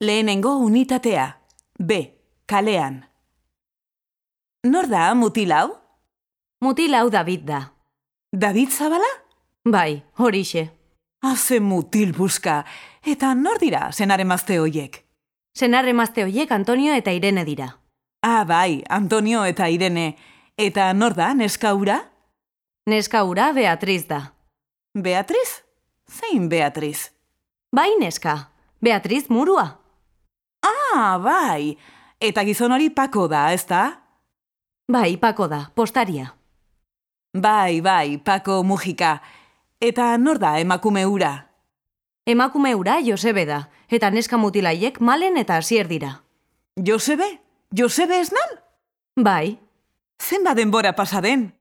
Lehenengo unitatea. B. Kalean. Nor da mutil hau? Mutil hau David da. David Zabala? Bai, horixe. Haze mutil buska. Eta nor dira zenare mazte hoiek? Senar emazte hoiek Antonio eta Irene dira. Ah, bai, Antonio eta Irene. Eta nor da neska hura? Neska ura Beatriz da. Beatriz? Zein Beatriz? Bai, neska. Beatriz murua. Ah, bai. Eta gizon hori pako da, ez da? Bai, pako da, postaria. Bai, bai, pako mujika. Eta nor da emakume hura? Emakume ura Josebe da, eta neska mutilaiek malen eta hasier dira. Josebe? Josebe esnal? Bai, Zenba denbora pasa den?